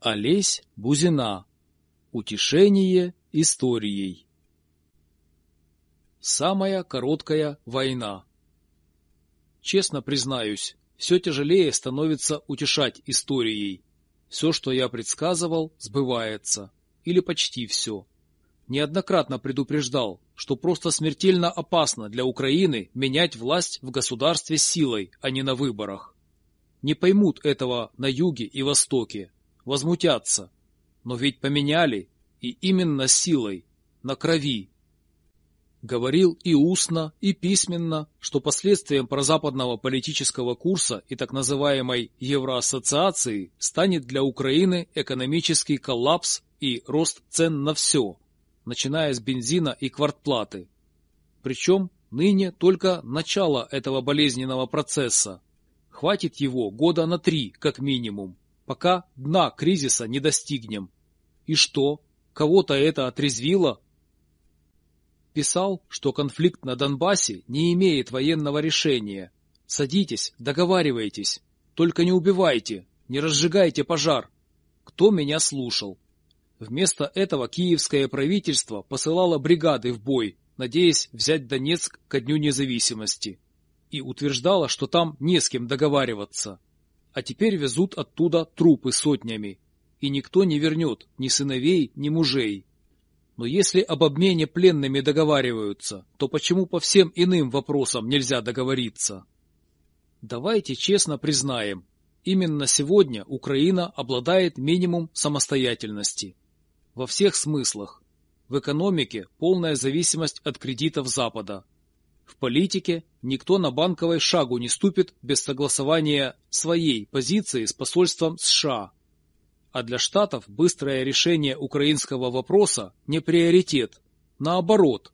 Олесь Бузина. Утешение историей. Самая короткая война. Честно признаюсь, все тяжелее становится утешать историей. Все, что я предсказывал, сбывается. Или почти все. Неоднократно предупреждал, что просто смертельно опасно для Украины менять власть в государстве силой, а не на выборах. Не поймут этого на юге и востоке, возмутятся. Но ведь поменяли, и именно силой, на крови. Говорил и устно, и письменно, что последствием прозападного политического курса и так называемой Евроассоциации станет для Украины экономический коллапс и рост цен на все, начиная с бензина и квартплаты. Причем ныне только начало этого болезненного процесса. Хватит его года на три, как минимум пока дна кризиса не достигнем. И что, кого-то это отрезвило? Писал, что конфликт на Донбассе не имеет военного решения. Садитесь, договаривайтесь, только не убивайте, не разжигайте пожар. Кто меня слушал? Вместо этого киевское правительство посылало бригады в бой, надеясь взять Донецк ко дню независимости, и утверждало, что там не с кем договариваться а теперь везут оттуда трупы сотнями, и никто не вернет ни сыновей, ни мужей. Но если об обмене пленными договариваются, то почему по всем иным вопросам нельзя договориться? Давайте честно признаем, именно сегодня Украина обладает минимум самостоятельности. Во всех смыслах. В экономике полная зависимость от кредитов Запада, в политике никто на банковой шагу не ступит без согласования своей позиции с посольством США. А для Штатов быстрое решение украинского вопроса не приоритет. Наоборот.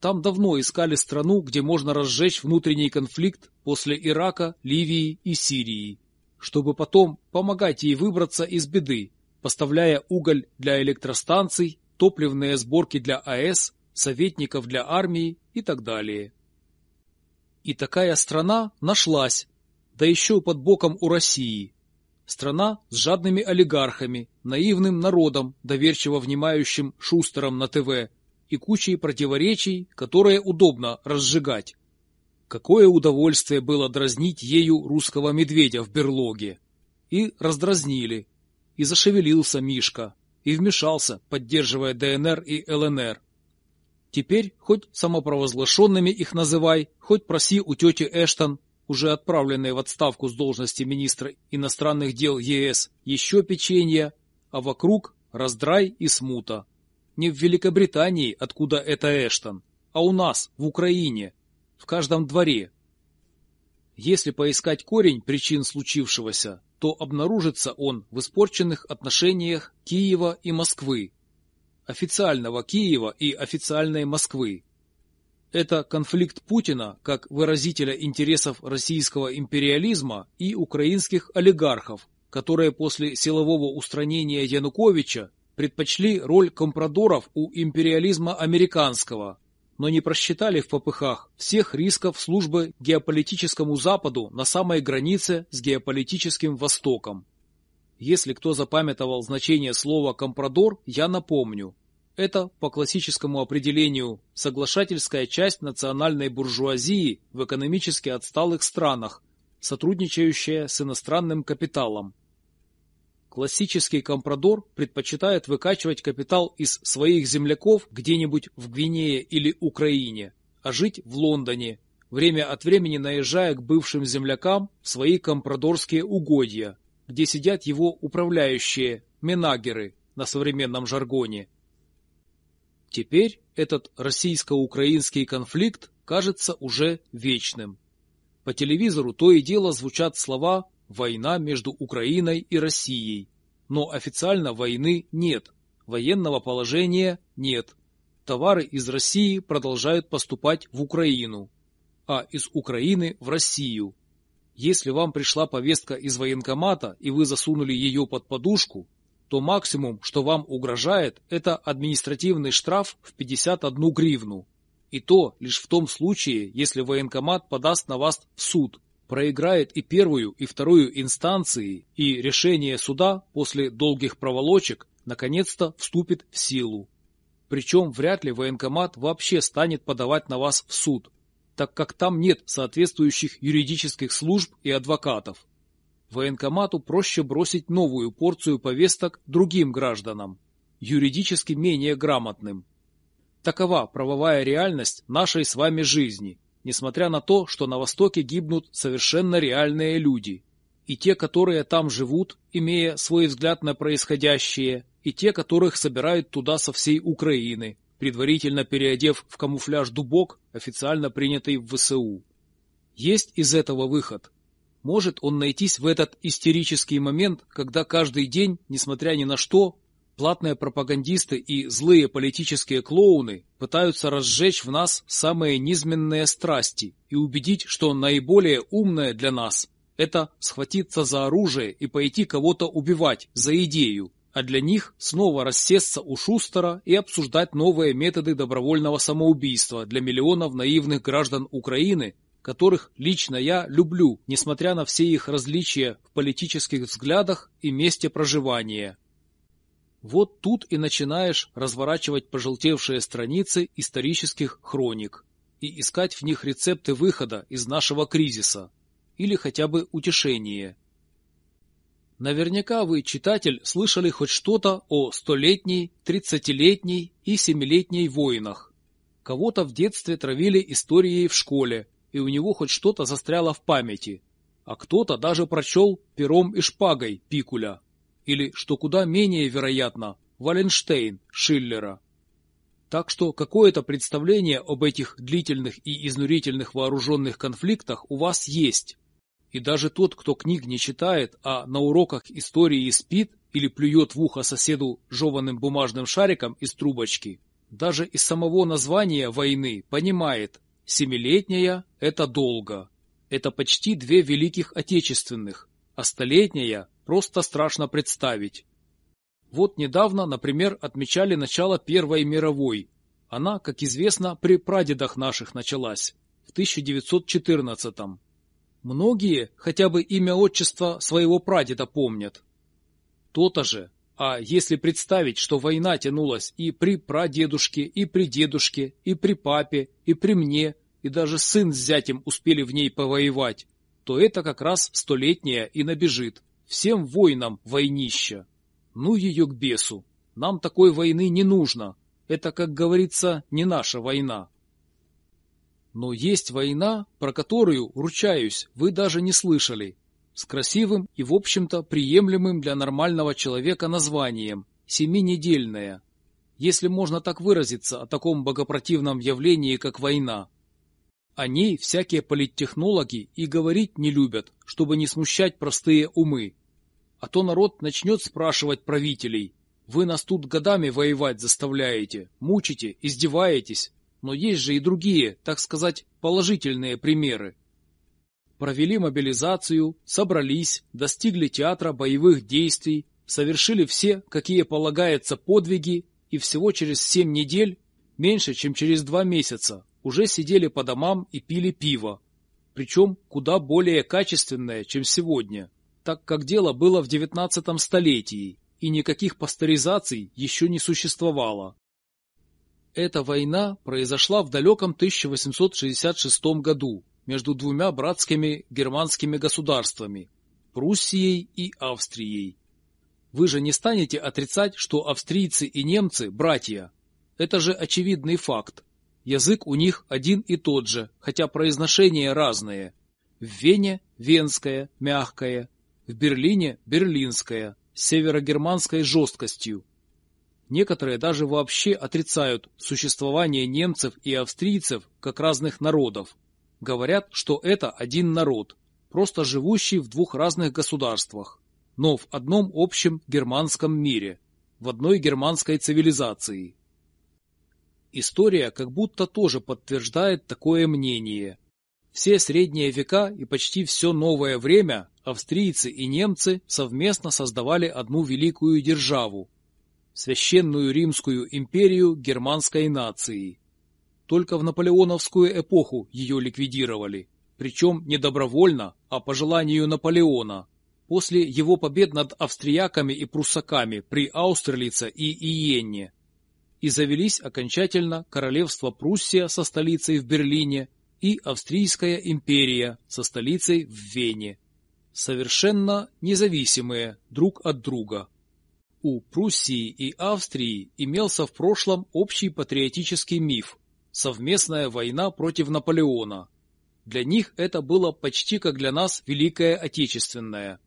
Там давно искали страну, где можно разжечь внутренний конфликт после Ирака, Ливии и Сирии, чтобы потом помогать ей выбраться из беды, поставляя уголь для электростанций, топливные сборки для АЭС, советников для армии и так далее. И такая страна нашлась, да еще под боком у России. Страна с жадными олигархами, наивным народом, доверчиво внимающим шустером на ТВ и кучей противоречий, которые удобно разжигать. Какое удовольствие было дразнить ею русского медведя в берлоге. И раздразнили. И зашевелился Мишка. И вмешался, поддерживая ДНР и ЛНР. Теперь хоть самопровозглашенными их называй, хоть проси у тети Эштон, уже отправленной в отставку с должности министра иностранных дел ЕС, еще печенье, а вокруг раздрай и смута. Не в Великобритании, откуда это Эштон, а у нас, в Украине, в каждом дворе. Если поискать корень причин случившегося, то обнаружится он в испорченных отношениях Киева и Москвы, официального Киева и официальной Москвы. Это конфликт Путина как выразителя интересов российского империализма и украинских олигархов, которые после силового устранения Януковича предпочли роль компрадоров у империализма американского, но не просчитали в попыхах всех рисков службы геополитическому Западу на самой границе с геополитическим Востоком. Если кто запамятовал значение слова «компрадор», я напомню. Это, по классическому определению, соглашательская часть национальной буржуазии в экономически отсталых странах, сотрудничающая с иностранным капиталом. Классический компрадор предпочитает выкачивать капитал из своих земляков где-нибудь в Гвинее или Украине, а жить в Лондоне, время от времени наезжая к бывшим землякам в свои компрадорские угодья, где сидят его управляющие, менагеры на современном жаргоне. Теперь этот российско-украинский конфликт кажется уже вечным. По телевизору то и дело звучат слова «война между Украиной и Россией», но официально войны нет, военного положения нет. Товары из России продолжают поступать в Украину, а из Украины в Россию. Если вам пришла повестка из военкомата и вы засунули ее под подушку, то максимум, что вам угрожает, это административный штраф в 51 гривну. И то лишь в том случае, если военкомат подаст на вас в суд проиграет и первую, и вторую инстанции, и решение суда после долгих проволочек наконец-то вступит в силу. Причем вряд ли военкомат вообще станет подавать на вас в суд, так как там нет соответствующих юридических служб и адвокатов. Военкомату проще бросить новую порцию повесток другим гражданам, юридически менее грамотным. Такова правовая реальность нашей с вами жизни, несмотря на то, что на Востоке гибнут совершенно реальные люди. И те, которые там живут, имея свой взгляд на происходящее, и те, которых собирают туда со всей Украины, предварительно переодев в камуфляж дубок, официально принятый в ВСУ. Есть из этого выход. Может он найтись в этот истерический момент, когда каждый день, несмотря ни на что, Платные пропагандисты и злые политические клоуны пытаются разжечь в нас самые низменные страсти и убедить, что наиболее умное для нас – это схватиться за оружие и пойти кого-то убивать за идею, а для них снова рассесться у Шустера и обсуждать новые методы добровольного самоубийства для миллионов наивных граждан Украины, которых лично я люблю, несмотря на все их различия в политических взглядах и месте проживания. Вот тут и начинаешь разворачивать пожелтевшие страницы исторических хроник и искать в них рецепты выхода из нашего кризиса или хотя бы утешение. Наверняка вы, читатель, слышали хоть что-то о столетней, тридцатилетней и семилетней войнах. Кого-то в детстве травили историей в школе, и у него хоть что-то застряло в памяти, а кто-то даже прочел пером и шпагой Пикуля или, что куда менее вероятно, Валенштейн Шиллера. Так что какое-то представление об этих длительных и изнурительных вооруженных конфликтах у вас есть. И даже тот, кто книг не читает, а на уроках истории спит или плюет в ухо соседу жеванным бумажным шариком из трубочки, даже из самого названия войны понимает, семилетняя – это долго. Это почти две великих отечественных, а столетняя просто страшно представить. Вот недавно, например, отмечали начало Первой мировой. Она, как известно, при прадедах наших началась, в 1914-м. Многие хотя бы имя отчества своего прадеда помнят. То-то же. А если представить, что война тянулась и при прадедушке, и при дедушке, и при папе, и при мне, и даже сын с зятем успели в ней повоевать, то это как раз столетняя и набежит. Всем воинам войнища. Ну ее к бесу. Нам такой войны не нужно. Это, как говорится, не наша война. Но есть война, про которую, ручаюсь, вы даже не слышали. С красивым и, в общем-то, приемлемым для нормального человека названием – семинедельная. Если можно так выразиться о таком богопротивном явлении, как война. О ней всякие политтехнологи и говорить не любят, чтобы не смущать простые умы. А то народ начнет спрашивать правителей. Вы нас тут годами воевать заставляете, мучите, издеваетесь. Но есть же и другие, так сказать, положительные примеры. Провели мобилизацию, собрались, достигли театра боевых действий, совершили все, какие полагается подвиги, и всего через семь недель, меньше, чем через два месяца, уже сидели по домам и пили пиво. Причем куда более качественное, чем сегодня так как дело было в XIX столетии, и никаких пастеризаций еще не существовало. Эта война произошла в далеком 1866 году между двумя братскими германскими государствами – Пруссией и Австрией. Вы же не станете отрицать, что австрийцы и немцы – братья. Это же очевидный факт. Язык у них один и тот же, хотя произношение разное. В Вене – венское, мягкое, в Берлине – берлинская, с северогерманской жесткостью. Некоторые даже вообще отрицают существование немцев и австрийцев как разных народов. Говорят, что это один народ, просто живущий в двух разных государствах, но в одном общем германском мире, в одной германской цивилизации. История как будто тоже подтверждает такое мнение. Все средние века и почти все новое время австрийцы и немцы совместно создавали одну великую державу – Священную Римскую империю германской нации. Только в наполеоновскую эпоху ее ликвидировали, причем не добровольно, а по желанию Наполеона, после его побед над австрияками и пруссаками при Аустерлице и Иенне. И завелись окончательно королевство Пруссия со столицей в Берлине и Австрийская империя со столицей в Вене, совершенно независимые друг от друга. У Пруссии и Австрии имелся в прошлом общий патриотический миф – совместная война против Наполеона. Для них это было почти как для нас Великая Отечественная.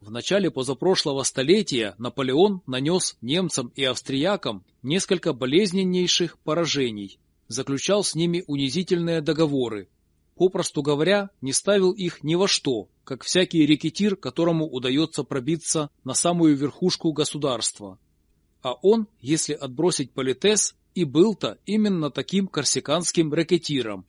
В начале позапрошлого столетия Наполеон нанес немцам и австриякам несколько болезненнейших поражений – заключал с ними унизительные договоры. Попросту говоря, не ставил их ни во что, как всякий рекетир, которому удается пробиться на самую верхушку государства. А он, если отбросить политес, и был-то именно таким корсиканским рекетиром.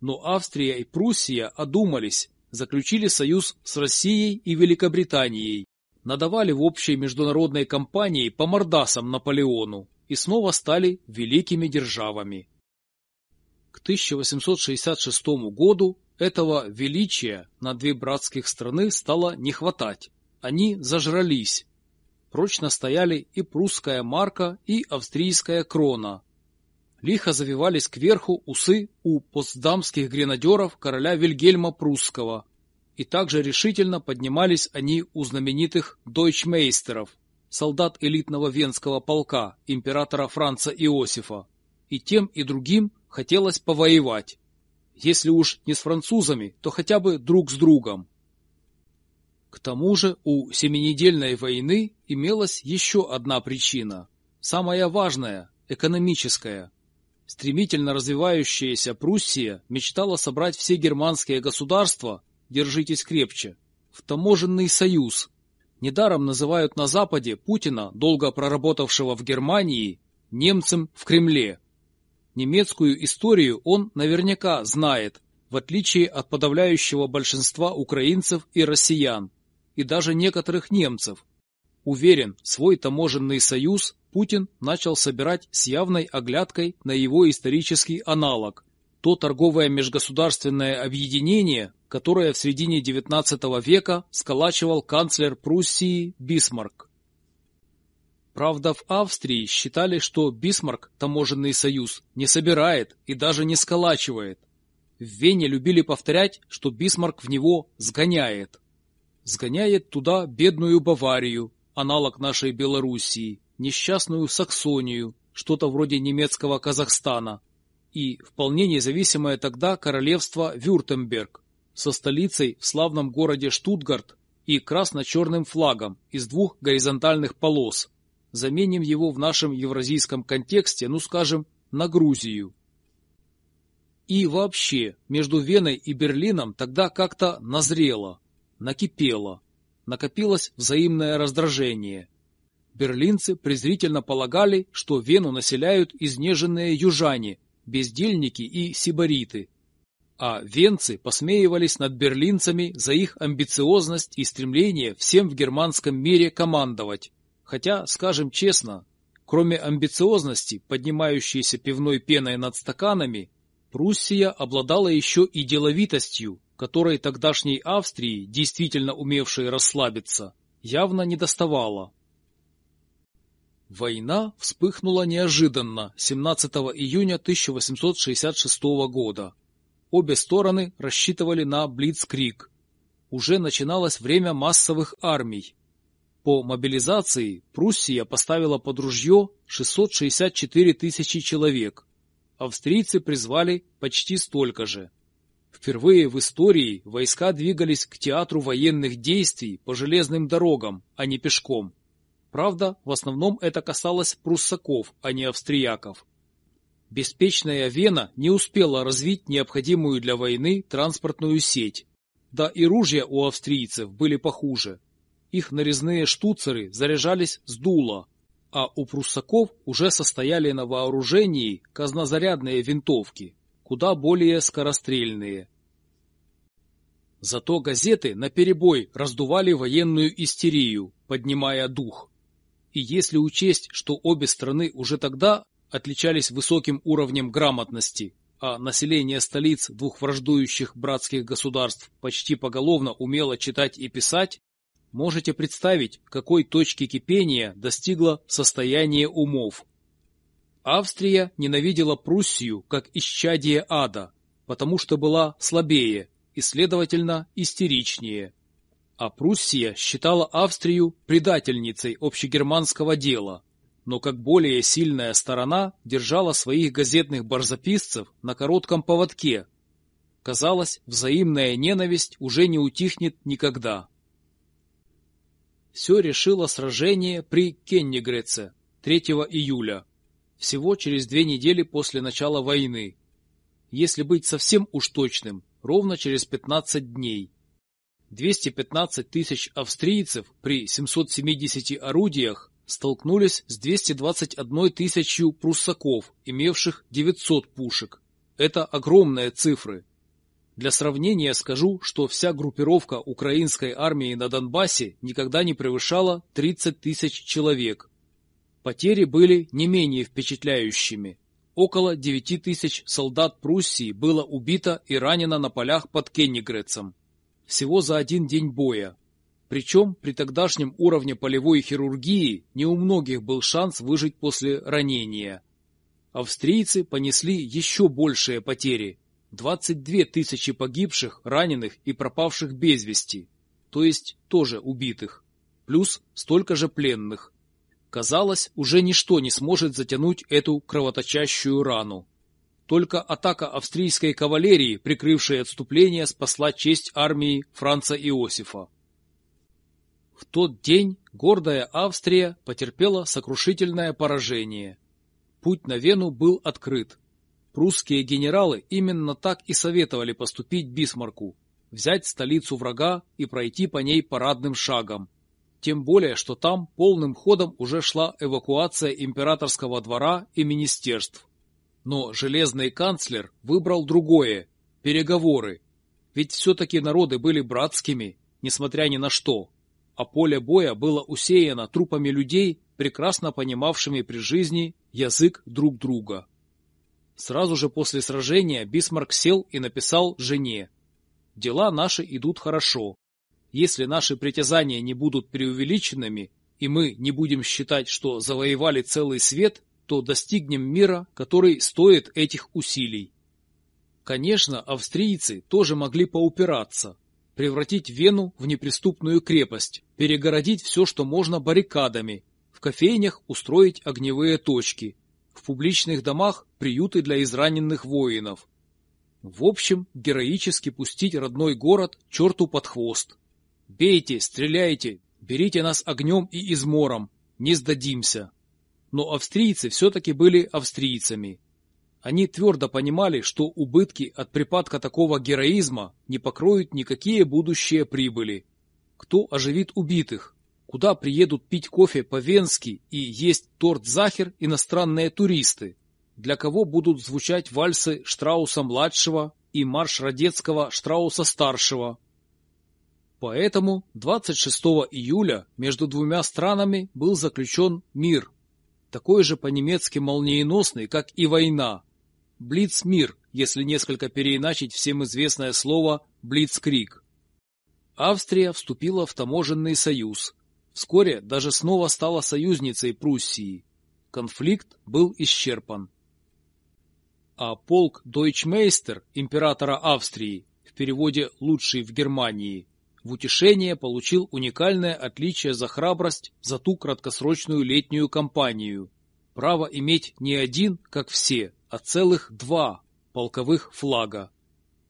Но Австрия и Пруссия одумались, заключили союз с Россией и Великобританией, надавали в общей международной кампании по мордасам Наполеону и снова стали великими державами. К 1866 году этого величия на две братских страны стало не хватать. Они зажрались. Прочно стояли и прусская марка, и австрийская крона. Лихо завивались кверху усы у постдамских гренадеров короля Вильгельма Прусского. И также решительно поднимались они у знаменитых дойчмейстеров, солдат элитного венского полка императора Франца Иосифа. И тем, и другим хотелось повоевать. Если уж не с французами, то хотя бы друг с другом. К тому же у семинедельной войны имелась еще одна причина, самая важная, экономическая. Стремительно развивающаяся Пруссия мечтала собрать все германские государства, держитесь крепче, в таможенный союз. Недаром называют на Западе Путина, долго проработавшего в Германии, немцем в Кремле. Немецкую историю он наверняка знает, в отличие от подавляющего большинства украинцев и россиян, и даже некоторых немцев. Уверен, свой таможенный союз Путин начал собирать с явной оглядкой на его исторический аналог, то торговое межгосударственное объединение, которое в середине XIX века сколачивал канцлер Пруссии Бисмарк. Правда, в Австрии считали, что Бисмарк таможенный союз не собирает и даже не сколачивает. В Вене любили повторять, что Бисмарк в него сгоняет. Сгоняет туда бедную Баварию, аналог нашей Белоруссии, несчастную Саксонию, что-то вроде немецкого Казахстана, и вполне независимое тогда королевство Вюртемберг со столицей в славном городе Штутгарт и красно-черным флагом из двух горизонтальных полос – Заменим его в нашем евразийском контексте, ну скажем, на Грузию. И вообще, между Веной и Берлином тогда как-то назрело, накипело, накопилось взаимное раздражение. Берлинцы презрительно полагали, что Вену населяют изнеженные южане, бездельники и сибариты, а венцы посмеивались над берлинцами за их амбициозность и стремление всем в германском мире командовать. Хотя, скажем честно, кроме амбициозности, поднимающейся пивной пеной над стаканами, Пруссия обладала еще и деловитостью, которой тогдашней Австрии, действительно умевшей расслабиться, явно не доставало. Война вспыхнула неожиданно 17 июня 1866 года. Обе стороны рассчитывали на Блицкриг. Уже начиналось время массовых армий, по мобилизации Пруссия поставила под ружье 664 тысячи человек. Австрийцы призвали почти столько же. Впервые в истории войска двигались к театру военных действий по железным дорогам, а не пешком. Правда, в основном это касалось пруссаков, а не австрияков. Беспечная Вена не успела развить необходимую для войны транспортную сеть. Да и ружья у австрийцев были похуже их нарезные штуцеры заряжались с дула, а у пруссаков уже состояли на вооружении казнозарядные винтовки, куда более скорострельные. Зато газеты наперебой раздували военную истерию, поднимая дух. И если учесть, что обе страны уже тогда отличались высоким уровнем грамотности, а население столиц двух враждующих братских государств почти поголовно умело читать и писать, можете представить, какой точки кипения достигло состояние умов. Австрия ненавидела Пруссию как исчадие ада, потому что была слабее и, следовательно, истеричнее. А Пруссия считала Австрию предательницей общегерманского дела, но как более сильная сторона держала своих газетных барзаписцев на коротком поводке. Казалось, взаимная ненависть уже не утихнет никогда. Все решило сражение при Кеннигреце 3 июля, всего через две недели после начала войны. Если быть совсем уж точным, ровно через 15 дней. 215 тысяч австрийцев при 770 орудиях столкнулись с 221 тысячью пруссаков, имевших 900 пушек. Это огромные цифры. Для сравнения скажу, что вся группировка украинской армии на Донбассе никогда не превышала 30 тысяч человек. Потери были не менее впечатляющими. Около 9 тысяч солдат Пруссии было убито и ранено на полях под Кеннигрецем. Всего за один день боя. Причем при тогдашнем уровне полевой хирургии не у многих был шанс выжить после ранения. Австрийцы понесли еще большие потери – 22 тысячи погибших, раненых и пропавших без вести, то есть тоже убитых, плюс столько же пленных. Казалось, уже ничто не сможет затянуть эту кровоточащую рану. Только атака австрийской кавалерии, прикрывшей отступление, спасла честь армии Франца Иосифа. В тот день гордая Австрия потерпела сокрушительное поражение. Путь на Вену был открыт. Прусские генералы именно так и советовали поступить Бисмарку – взять столицу врага и пройти по ней парадным шагом. Тем более, что там полным ходом уже шла эвакуация императорского двора и министерств. Но железный канцлер выбрал другое – переговоры. Ведь все-таки народы были братскими, несмотря ни на что. А поле боя было усеяно трупами людей, прекрасно понимавшими при жизни язык друг друга. Сразу же после сражения Бисмарк сел и написал жене. «Дела наши идут хорошо. Если наши притязания не будут преувеличенными, и мы не будем считать, что завоевали целый свет, то достигнем мира, который стоит этих усилий». Конечно, австрийцы тоже могли поупираться, превратить Вену в неприступную крепость, перегородить все, что можно баррикадами, в кофейнях устроить огневые точки, в публичных домах приюты для израненных воинов. В общем, героически пустить родной город черту под хвост. Бейте, стреляйте, берите нас огнем и измором, не сдадимся. Но австрийцы все-таки были австрийцами. Они твердо понимали, что убытки от припадка такого героизма не покроют никакие будущие прибыли. Кто оживит убитых? куда приедут пить кофе по-венски и есть торт-захер иностранные туристы, для кого будут звучать вальсы Штрауса-младшего и марш Радецкого Штрауса-старшего. Поэтому 26 июля между двумя странами был заключен мир, такой же по-немецки молниеносный, как и война. Блицмир, если несколько переиначить всем известное слово «блицкрик». Австрия вступила в таможенный союз, Вскоре даже снова стала союзницей Пруссии. Конфликт был исчерпан. А полк Дойчмейстер императора Австрии, в переводе «лучший в Германии», в утешение получил уникальное отличие за храбрость за ту краткосрочную летнюю кампанию. Право иметь не один, как все, а целых два полковых флага.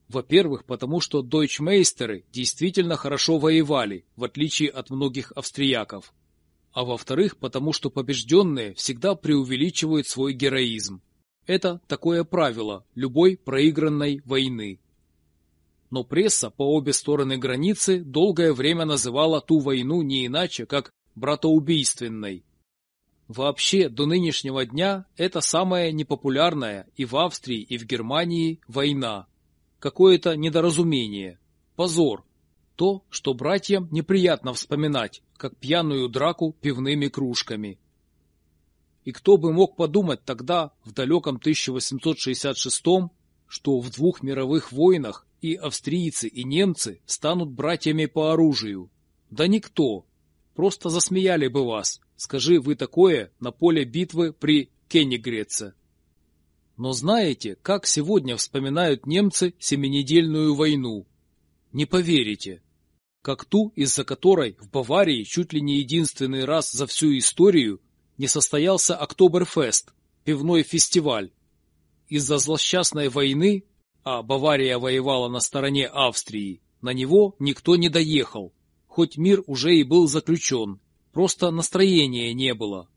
Во-первых, потому что дойчмейстеры действительно хорошо воевали, в отличие от многих австрияков. А во-вторых, потому что побежденные всегда преувеличивают свой героизм. Это такое правило любой проигранной войны. Но пресса по обе стороны границы долгое время называла ту войну не иначе, как братоубийственной. Вообще, до нынешнего дня это самая непопулярная и в Австрии, и в Германии война, какое-то недоразумение, позор, то, что братьям неприятно вспоминать, как пьяную драку пивными кружками. И кто бы мог подумать тогда, в далеком 1866-м, что в двух мировых войнах и австрийцы, и немцы станут братьями по оружию. Да никто. Просто засмеяли бы вас, скажи вы такое на поле битвы при Кеннигреце. Но знаете, как сегодня вспоминают немцы Семинедельную войну? Не поверите. Как ту, из-за которой в Баварии чуть ли не единственный раз за всю историю не состоялся Октоберфест, пивной фестиваль. Из-за злосчастной войны а Бавария воевала на стороне Австрии, на него никто не доехал, хоть мир уже и был заключен, просто настроения не было.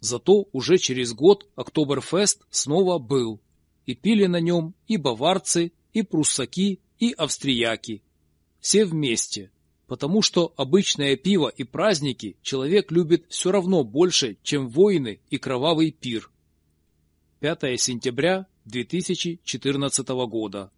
Зато уже через год Октоберфест снова был, и пили на нем и баварцы, и пруссаки, и австрияки. Все вместе, потому что обычное пиво и праздники человек любит все равно больше, чем войны и кровавый пир. 5 сентября 2014 года.